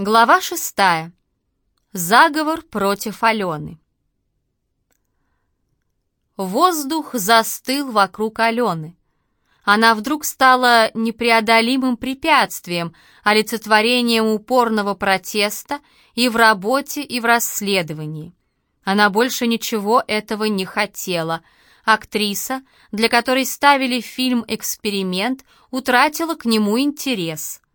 Глава шестая. Заговор против Алены. Воздух застыл вокруг Алены. Она вдруг стала непреодолимым препятствием, олицетворением упорного протеста и в работе, и в расследовании. Она больше ничего этого не хотела. Актриса, для которой ставили фильм «Эксперимент», утратила к нему интерес –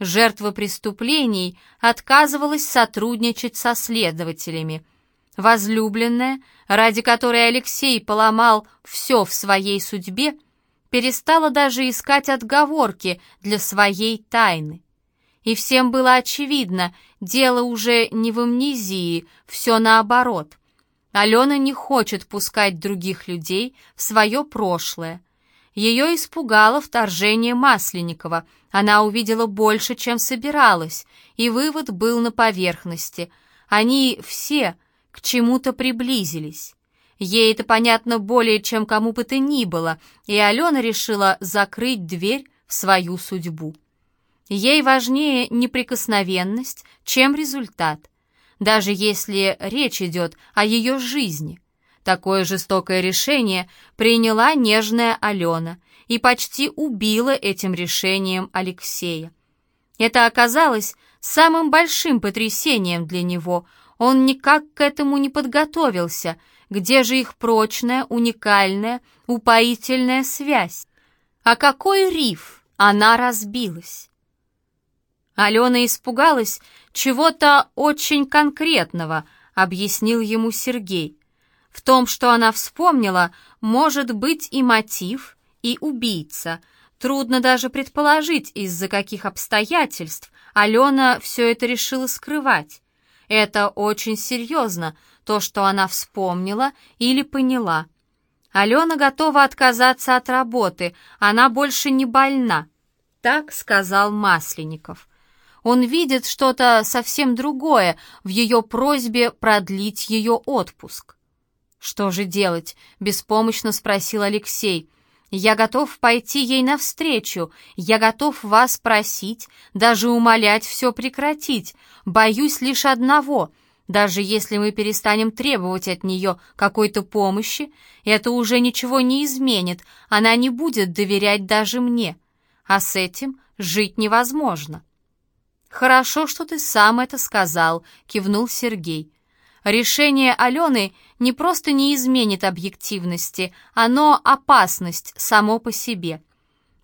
Жертва преступлений отказывалась сотрудничать со следователями. Возлюбленная, ради которой Алексей поломал все в своей судьбе, перестала даже искать отговорки для своей тайны. И всем было очевидно, дело уже не в амнезии, все наоборот. Алена не хочет пускать других людей в свое прошлое. Ее испугало вторжение Масленникова. Она увидела больше, чем собиралась, и вывод был на поверхности. Они все к чему-то приблизились. Ей это понятно более, чем кому бы то ни было, и Алена решила закрыть дверь в свою судьбу. Ей важнее неприкосновенность, чем результат, даже если речь идет о ее жизни. Такое жестокое решение приняла нежная Алена и почти убила этим решением Алексея. Это оказалось самым большим потрясением для него. Он никак к этому не подготовился. Где же их прочная, уникальная, упоительная связь? А какой риф она разбилась? Алена испугалась чего-то очень конкретного, объяснил ему Сергей. В том, что она вспомнила, может быть и мотив, и убийца. Трудно даже предположить, из-за каких обстоятельств Алена все это решила скрывать. Это очень серьезно, то, что она вспомнила или поняла. Алена готова отказаться от работы, она больше не больна. Так сказал Масленников. Он видит что-то совсем другое в ее просьбе продлить ее отпуск. «Что же делать?» — беспомощно спросил Алексей. «Я готов пойти ей навстречу. Я готов вас просить, даже умолять все прекратить. Боюсь лишь одного. Даже если мы перестанем требовать от нее какой-то помощи, это уже ничего не изменит. Она не будет доверять даже мне. А с этим жить невозможно». «Хорошо, что ты сам это сказал», — кивнул Сергей. Решение Алены не просто не изменит объективности, оно опасность само по себе.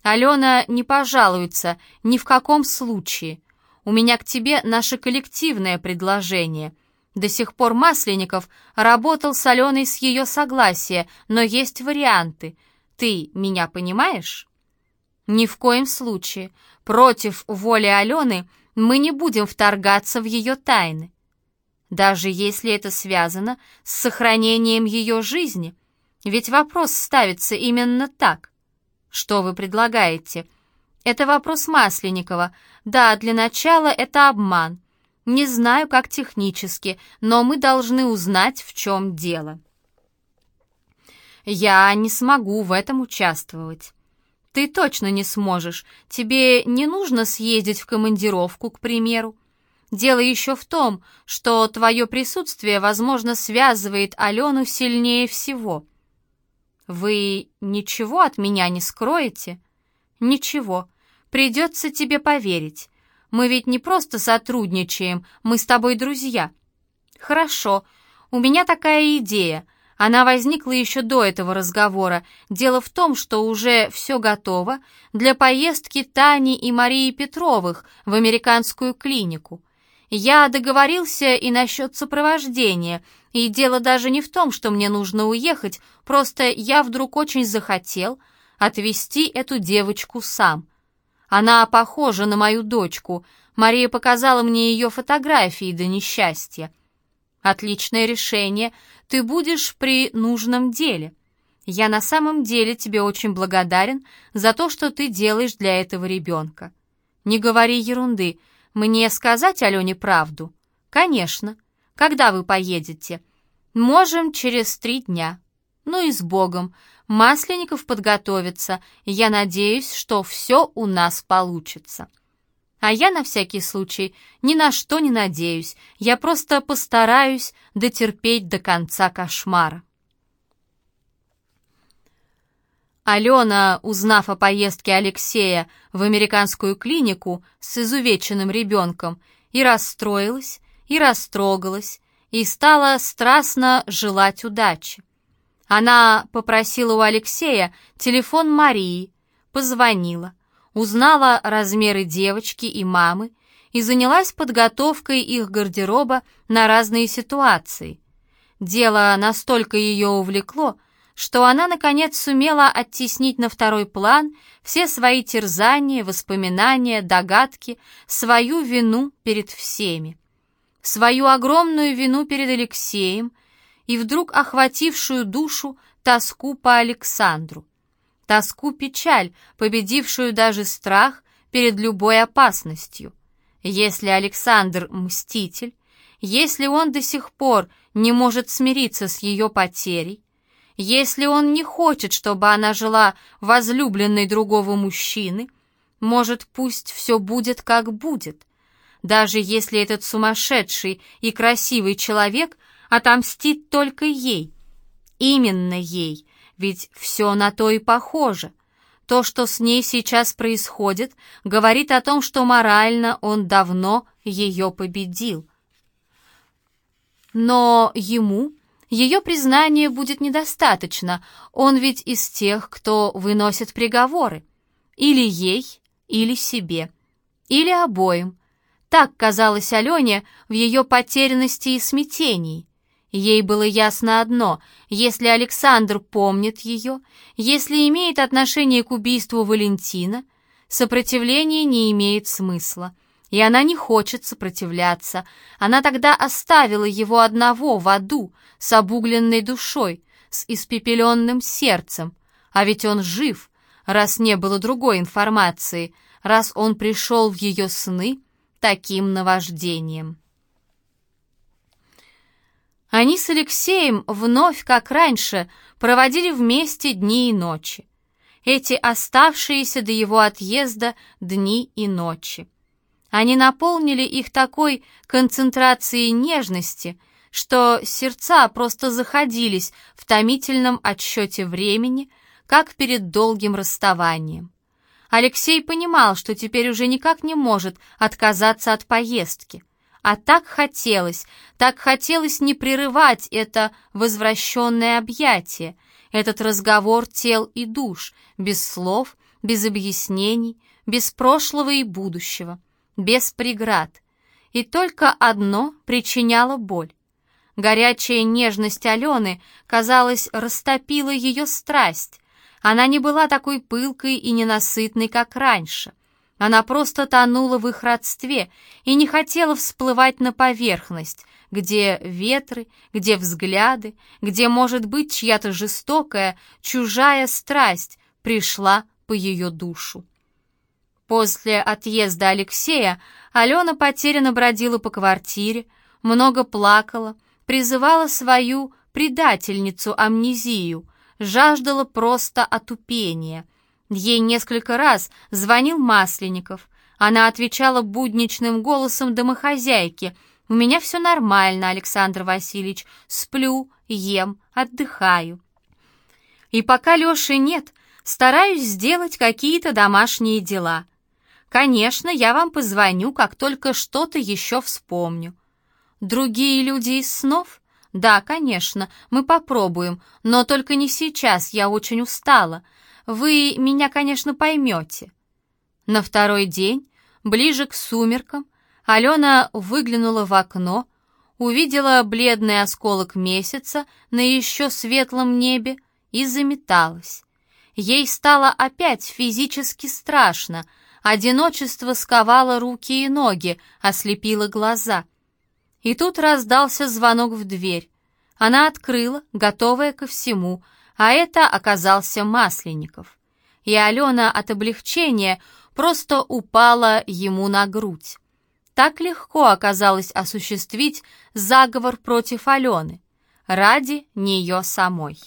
Алена не пожалуется ни в каком случае. У меня к тебе наше коллективное предложение. До сих пор Масленников работал с Аленой с ее согласия, но есть варианты. Ты меня понимаешь? Ни в коем случае. Против воли Алены мы не будем вторгаться в ее тайны даже если это связано с сохранением ее жизни. Ведь вопрос ставится именно так. Что вы предлагаете? Это вопрос Масленникова. Да, для начала это обман. Не знаю, как технически, но мы должны узнать, в чем дело. Я не смогу в этом участвовать. Ты точно не сможешь. Тебе не нужно съездить в командировку, к примеру. Дело еще в том, что твое присутствие, возможно, связывает Алену сильнее всего. Вы ничего от меня не скроете? Ничего. Придется тебе поверить. Мы ведь не просто сотрудничаем, мы с тобой друзья. Хорошо. У меня такая идея. Она возникла еще до этого разговора. Дело в том, что уже все готово для поездки Тани и Марии Петровых в американскую клинику. Я договорился и насчет сопровождения, и дело даже не в том, что мне нужно уехать, просто я вдруг очень захотел отвезти эту девочку сам. Она похожа на мою дочку. Мария показала мне ее фотографии до несчастья. Отличное решение. Ты будешь при нужном деле. Я на самом деле тебе очень благодарен за то, что ты делаешь для этого ребенка. Не говори ерунды. «Мне сказать Алене правду?» «Конечно. Когда вы поедете?» «Можем через три дня». «Ну и с Богом. Масленников подготовится. Я надеюсь, что все у нас получится». А я на всякий случай ни на что не надеюсь, я просто постараюсь дотерпеть до конца кошмара. Алена, узнав о поездке Алексея в американскую клинику с изувеченным ребенком, и расстроилась, и растрогалась, и стала страстно желать удачи. Она попросила у Алексея телефон Марии, позвонила, узнала размеры девочки и мамы и занялась подготовкой их гардероба на разные ситуации. Дело настолько ее увлекло, что она, наконец, сумела оттеснить на второй план все свои терзания, воспоминания, догадки, свою вину перед всеми. Свою огромную вину перед Алексеем и вдруг охватившую душу тоску по Александру тоску-печаль, победившую даже страх перед любой опасностью. Если Александр мститель, если он до сих пор не может смириться с ее потерей, если он не хочет, чтобы она жила возлюбленной другого мужчины, может, пусть все будет как будет, даже если этот сумасшедший и красивый человек отомстит только ей, именно ей, ведь все на то и похоже. То, что с ней сейчас происходит, говорит о том, что морально он давно ее победил. Но ему ее признание будет недостаточно, он ведь из тех, кто выносит приговоры. Или ей, или себе, или обоим. Так казалось Алене в ее потерянности и смятении. Ей было ясно одно, если Александр помнит ее, если имеет отношение к убийству Валентина, сопротивление не имеет смысла, и она не хочет сопротивляться. Она тогда оставила его одного в аду, с обугленной душой, с испепеленным сердцем, а ведь он жив, раз не было другой информации, раз он пришел в ее сны таким наваждением. Они с Алексеем вновь, как раньше, проводили вместе дни и ночи. Эти оставшиеся до его отъезда дни и ночи. Они наполнили их такой концентрацией нежности, что сердца просто заходились в томительном отсчете времени, как перед долгим расставанием. Алексей понимал, что теперь уже никак не может отказаться от поездки — а так хотелось, так хотелось не прерывать это возвращенное объятие, этот разговор тел и душ, без слов, без объяснений, без прошлого и будущего, без преград. И только одно причиняло боль. Горячая нежность Алены, казалось, растопила ее страсть. Она не была такой пылкой и ненасытной, как раньше. Она просто тонула в их родстве и не хотела всплывать на поверхность, где ветры, где взгляды, где, может быть, чья-то жестокая, чужая страсть пришла по ее душу. После отъезда Алексея Алена потерянно бродила по квартире, много плакала, призывала свою предательницу амнезию, жаждала просто отупения — Ей несколько раз звонил Масленников. Она отвечала будничным голосом домохозяйки. «У меня все нормально, Александр Васильевич. Сплю, ем, отдыхаю». И пока Леши нет, стараюсь сделать какие-то домашние дела. Конечно, я вам позвоню, как только что-то еще вспомню. Другие люди из снов? Да, конечно, мы попробуем, но только не сейчас, я очень устала. Вы меня, конечно, поймете». На второй день, ближе к сумеркам, Алена выглянула в окно, увидела бледный осколок месяца на еще светлом небе и заметалась. Ей стало опять физически страшно, одиночество сковало руки и ноги, ослепило глаза. И тут раздался звонок в дверь. Она открыла, готовая ко всему, а это оказался Масленников. И Алена от облегчения просто упала ему на грудь. Так легко оказалось осуществить заговор против Алены ради нее самой.